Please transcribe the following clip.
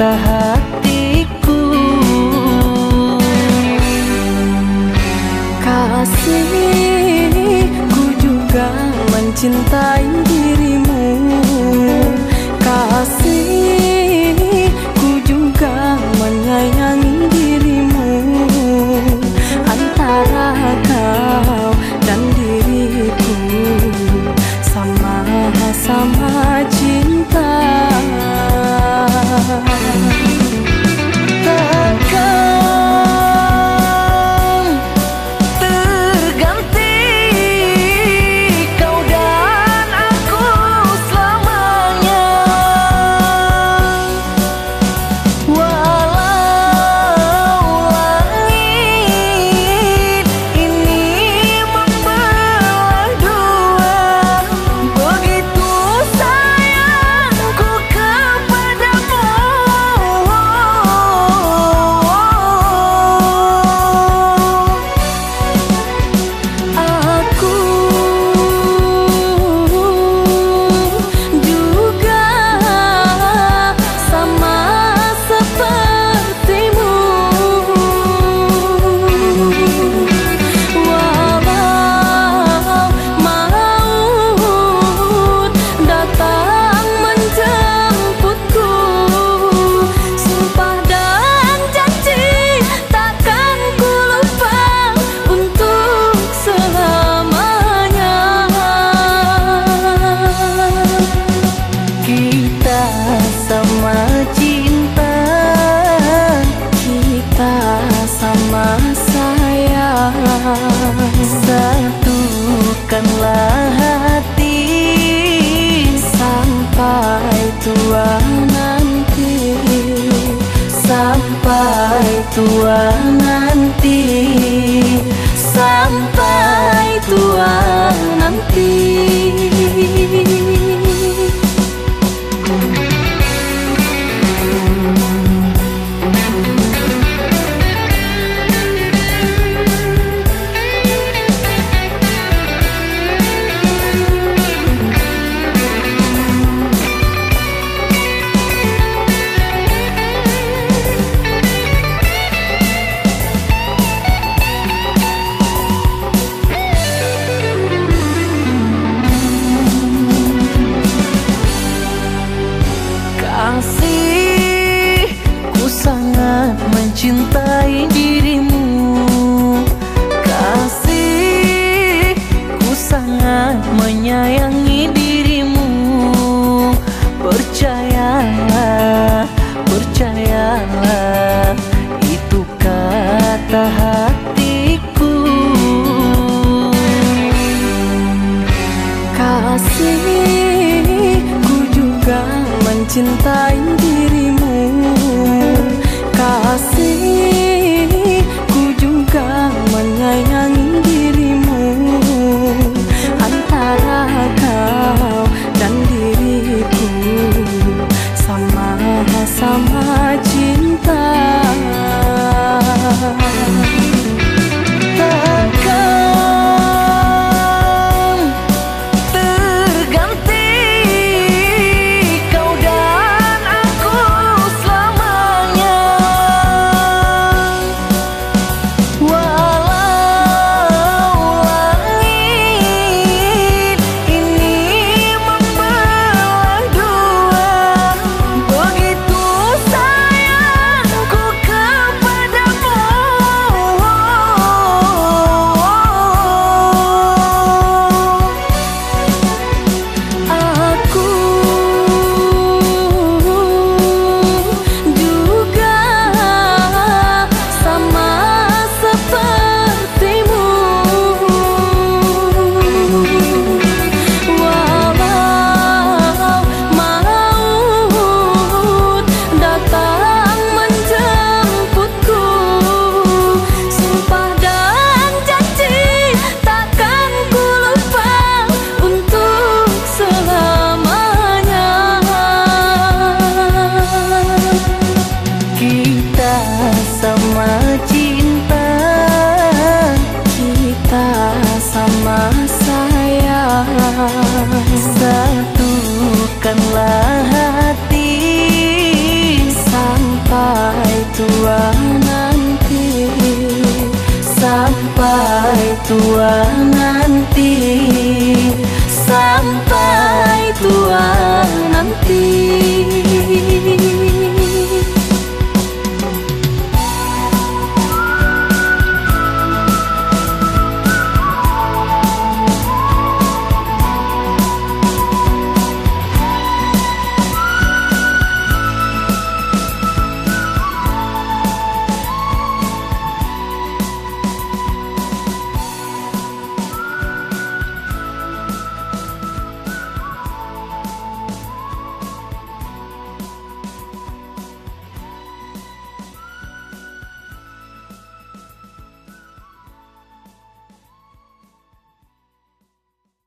mata hatiku. Kasihku juga mencintai dirimu. Kasihku juga menyayangi dirimu. Antara kau dan diriku, Sama-sama. Tua nanti Sampai tua nanti Sampai tua nanti Kasih ku juga mencintai dirimu. Kasih tua nanti sampai tua nanti